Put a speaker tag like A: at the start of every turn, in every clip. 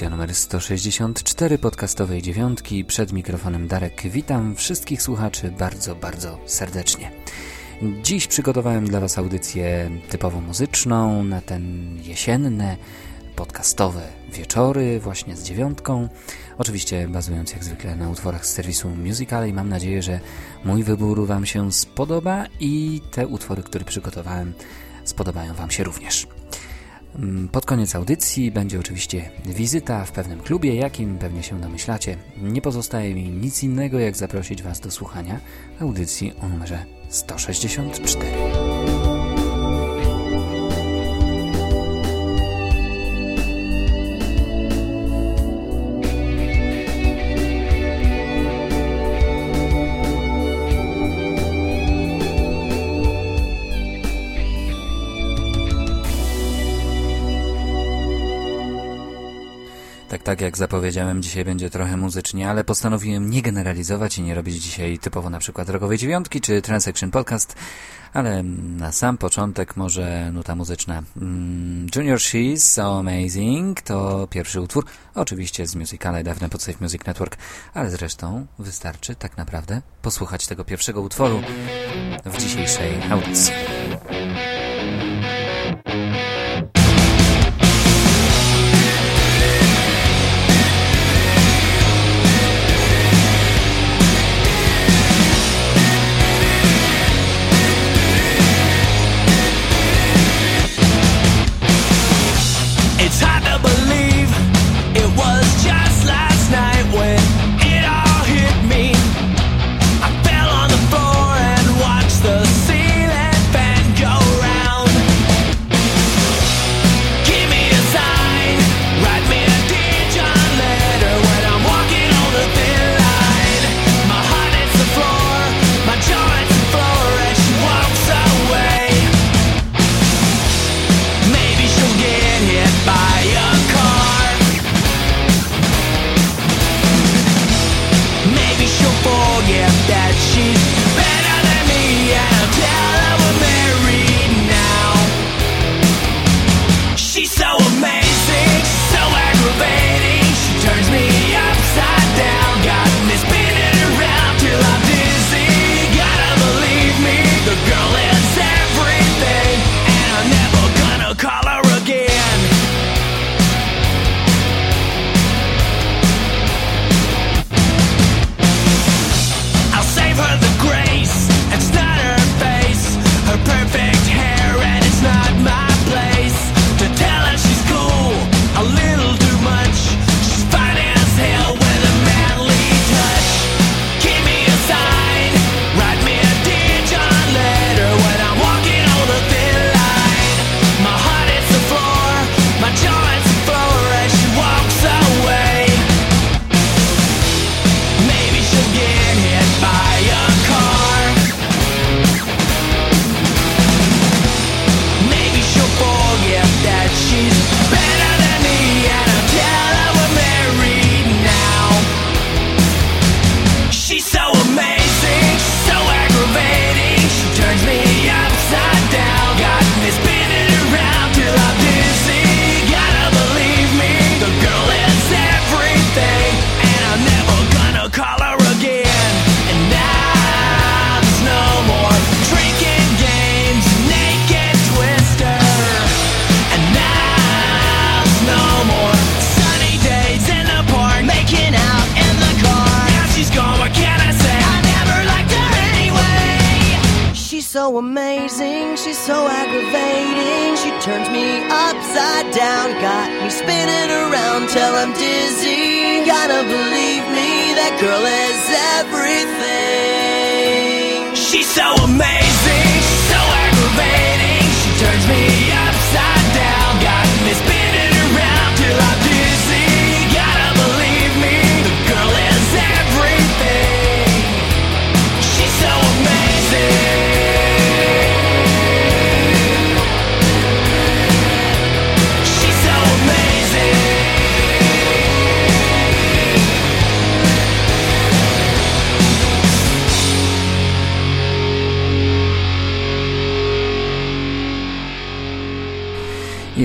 A: Audycja numer 164 podcastowej dziewiątki. Przed mikrofonem Darek. Witam wszystkich słuchaczy bardzo, bardzo serdecznie. Dziś przygotowałem dla Was audycję typowo muzyczną na ten jesienne, podcastowe wieczory właśnie z dziewiątką. Oczywiście bazując jak zwykle na utworach z serwisu Musical i mam nadzieję, że mój wybór Wam się spodoba i te utwory, które przygotowałem spodobają Wam się również. Mm, pod koniec audycji będzie oczywiście wizyta w pewnym klubie, jakim pewnie się domyślacie. Nie pozostaje mi nic innego, jak zaprosić Was do słuchania audycji o numerze 164. Tak, jak zapowiedziałem, dzisiaj będzie trochę muzycznie, ale postanowiłem nie generalizować i nie robić dzisiaj typowo na przykład rogowej dziewiątki czy Transaction Podcast, ale na sam początek może nuta muzyczna. Mm, Junior She's So Amazing to pierwszy utwór, oczywiście z musicala dawne pod Safe Music Network, ale zresztą wystarczy tak naprawdę posłuchać tego pierwszego utworu w dzisiejszej audycji.
B: I'm dizzy. Gotta believe me, that girl has everything.
A: She's so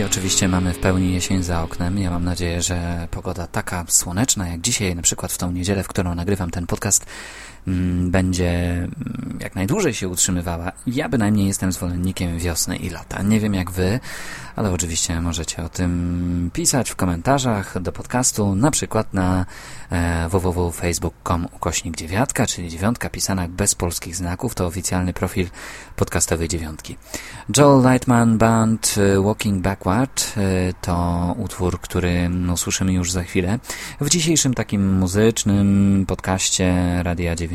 C: oczywiście mamy w pełni jesień za oknem. Ja mam nadzieję, że pogoda taka słoneczna jak dzisiaj, na przykład w tą niedzielę, w którą nagrywam ten podcast, będzie mm, jak najdłużej się utrzymywała. Ja bynajmniej jestem zwolennikiem wiosny i lata. Nie wiem jak wy, ale oczywiście możecie o tym pisać w komentarzach do podcastu, na przykład na e, www.facebook.com ukośnik dziewiatka, czyli dziewiątka pisana bez polskich znaków, to oficjalny profil podcastowej dziewiątki. Joel Lightman Band e, Walking Backward e, to utwór, który usłyszymy już za chwilę. W dzisiejszym takim muzycznym podcaście Radia 9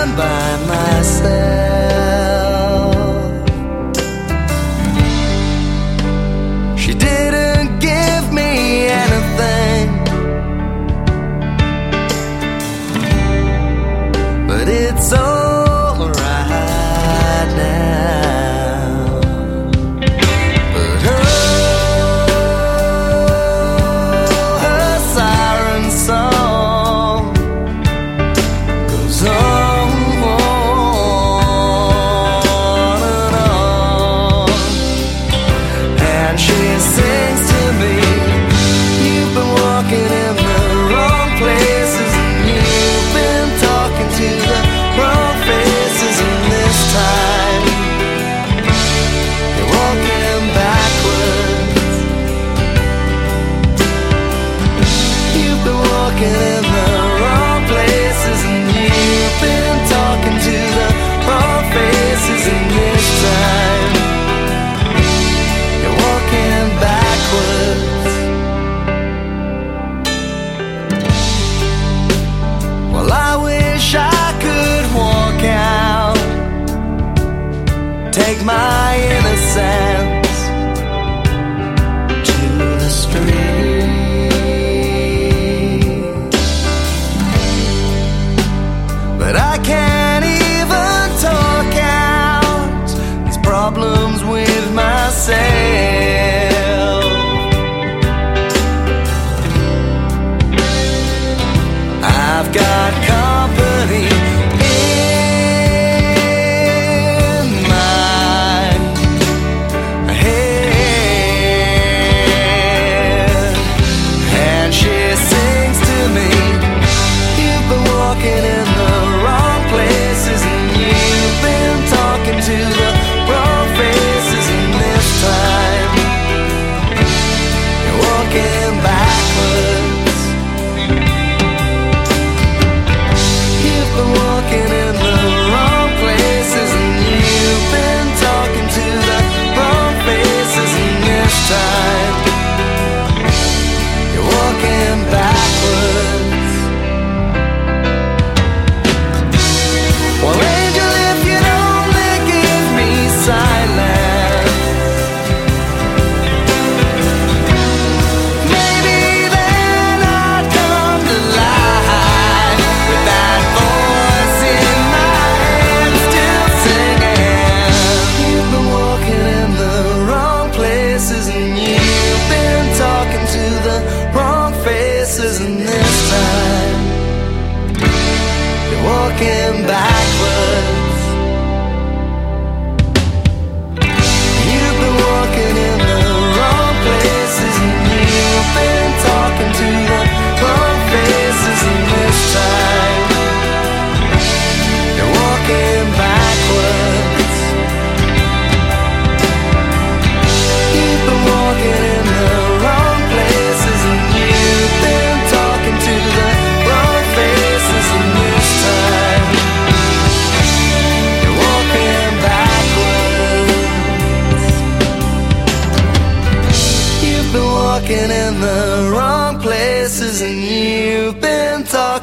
C: By myself.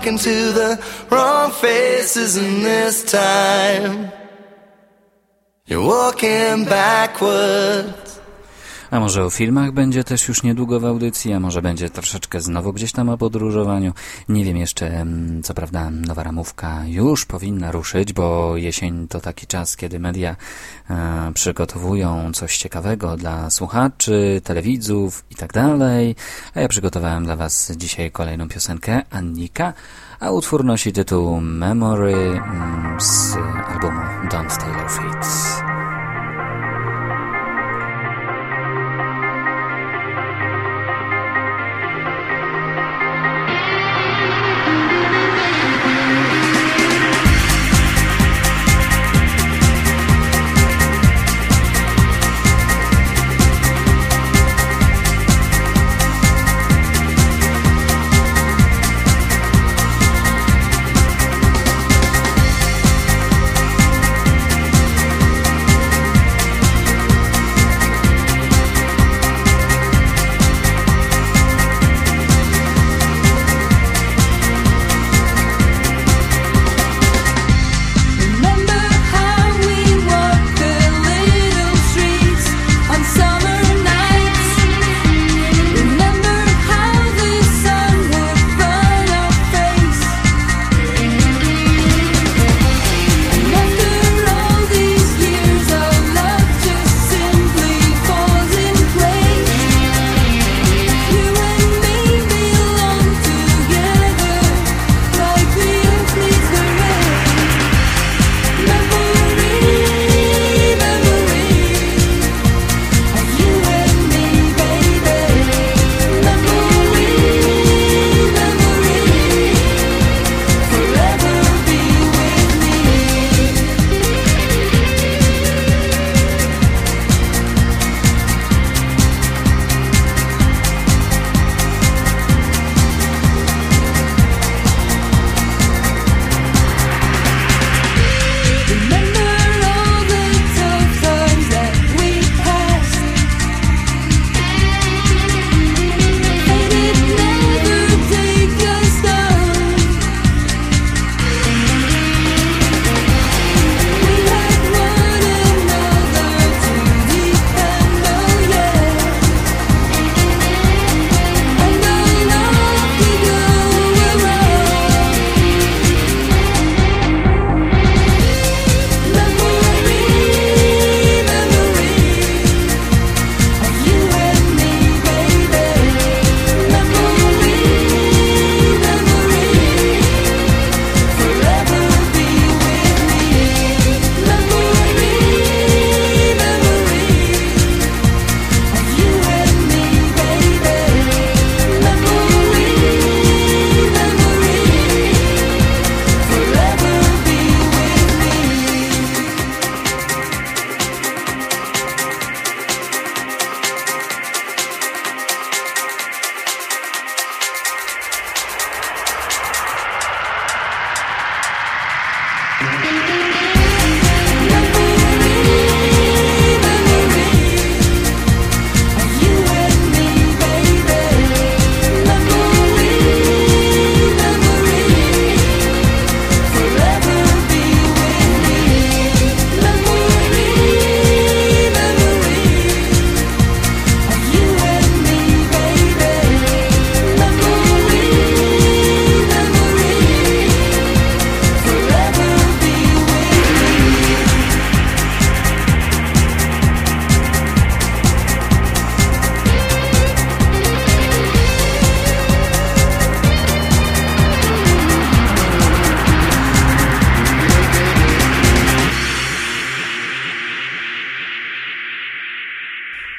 C: talking to the wrong faces, and this time you're walking backward.
A: A może o filmach będzie też już niedługo w audycji, a może będzie troszeczkę znowu gdzieś tam o podróżowaniu. Nie wiem jeszcze, co prawda nowa ramówka już powinna ruszyć, bo jesień to taki czas, kiedy media e, przygotowują coś ciekawego dla słuchaczy, telewidzów i tak dalej. A ja przygotowałem dla Was dzisiaj kolejną piosenkę Annika, a utwór nosi tytuł Memory mm, z albumu Don't Taylor Fate.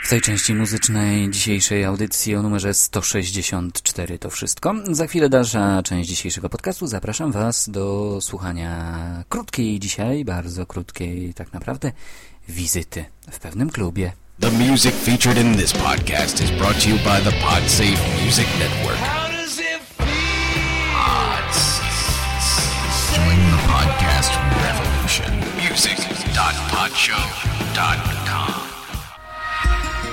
A: W tej części muzycznej dzisiejszej audycji o numerze 164 to wszystko. Za chwilę dalsza część dzisiejszego podcastu. Zapraszam Was do słuchania krótkiej dzisiaj, bardzo krótkiej tak naprawdę, wizyty w pewnym klubie.
D: The music featured in this podcast is brought to you by the PodSafe Music Network. Join the podcast revolution. Music.podshow.com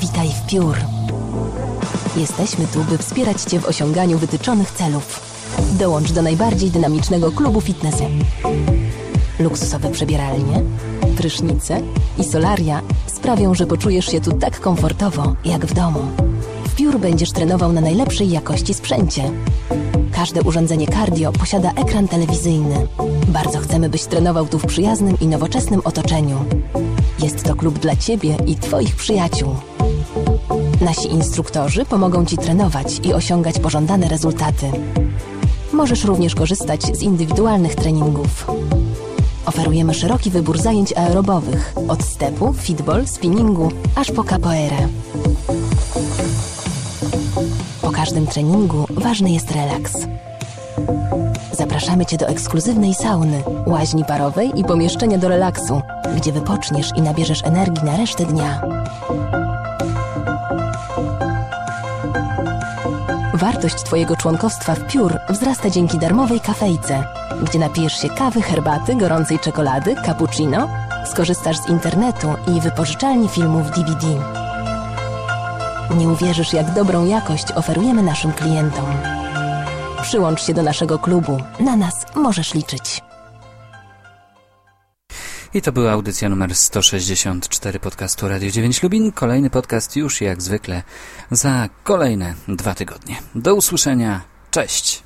E: Witaj w Piór. Jesteśmy tu, by wspierać Cię w osiąganiu wytyczonych celów. Dołącz do najbardziej dynamicznego klubu fitnessu. Luksusowe przebieralnie, prysznice i solaria sprawią, że poczujesz się tu tak komfortowo, jak w domu. W Piór będziesz trenował na najlepszej jakości sprzęcie. Każde urządzenie cardio posiada ekran telewizyjny. Bardzo chcemy, byś trenował tu w przyjaznym i nowoczesnym otoczeniu. Jest to klub dla Ciebie i Twoich przyjaciół. Nasi instruktorzy pomogą Ci trenować i osiągać pożądane rezultaty. Możesz również korzystać z indywidualnych treningów. Oferujemy szeroki wybór zajęć aerobowych, od stepu, fitball, spinningu, aż po capoeirę. Po każdym treningu ważny jest relaks. Zapraszamy Cię do ekskluzywnej sauny, łaźni parowej i pomieszczenia do relaksu, gdzie wypoczniesz i nabierzesz energii na resztę dnia. Wartość Twojego członkostwa w Piór wzrasta dzięki darmowej kafejce, gdzie napijesz się kawy, herbaty, gorącej czekolady, cappuccino, skorzystasz z internetu i wypożyczalni filmów DVD. Nie uwierzysz, jak dobrą jakość oferujemy naszym klientom. Przyłącz się do naszego klubu. Na nas możesz liczyć.
A: I to była audycja numer 164 podcastu Radio 9 Lubin. Kolejny podcast już jak zwykle za kolejne dwa tygodnie. Do usłyszenia. Cześć!